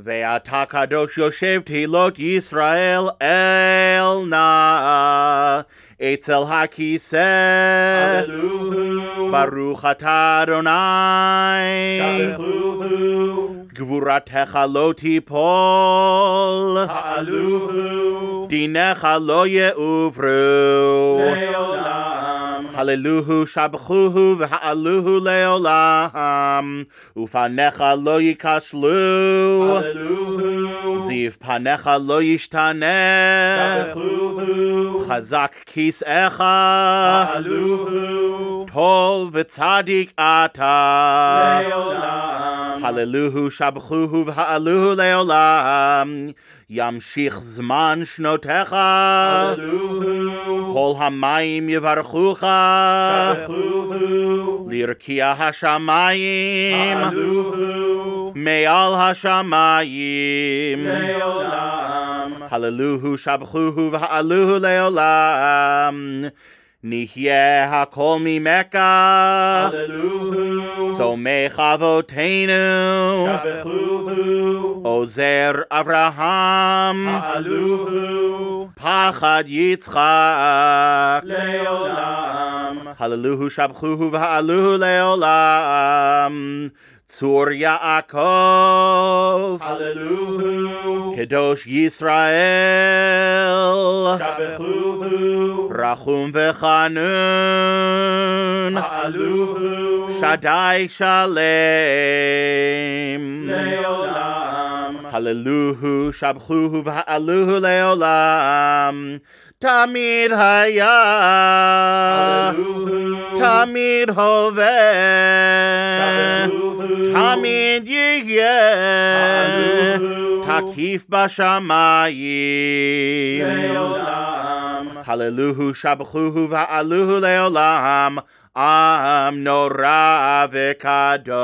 ואתה קדוש יושב תהילות ישראל אל נא אצל הכיסא. Hallelujah. ברוך אתה אדוני, Hallelujah. גבורתך לא תיפול, Hallelujah. דינך לא יעוברו. Hallelujah, Shabachuhu, Hallelujah, le'olam, Ufanecha lo yikashlu, Hallelujah, Ziv panecha lo yishtaneh, Chazak kis echa, Hallelujah, Tov v'tzadik ata, Le'olam, הללוהו שבחוהו והעלוהו לעולם, ימשיך זמן שנותיך, Hallelujah. כל המים יברכוך, Hallelujah. לרקיע השמיים, Hallelujah. מעל השמיים. Leolam. הללוהו שבחוהו והעלוהו לעולם, נחיה הכל ממך, Hallelujah. סומך אבותינו, Shabechuhu. עוזר אברהם, Hallelujah. פחד יצחק. Leolam. הללוהו שבחוהו והעלוהו לעולם, Zur Yaakov. Hallelujah. Kedosh Yisrael. Shabechuhu. Rachum vechanun. Hallelujah. Shaddai Shalem. Leolam. Hallelujah. Shabchuhu v'ha'aluhu leolam. תמיד היה, Hallelujah. תמיד הווה, Shabechuhu. תמיד יהיה, Hallelujah. תקיף בשמיים. Leolam. הללוהו שבחוהו ועלוהו לעולם, עם נורא וקדוש.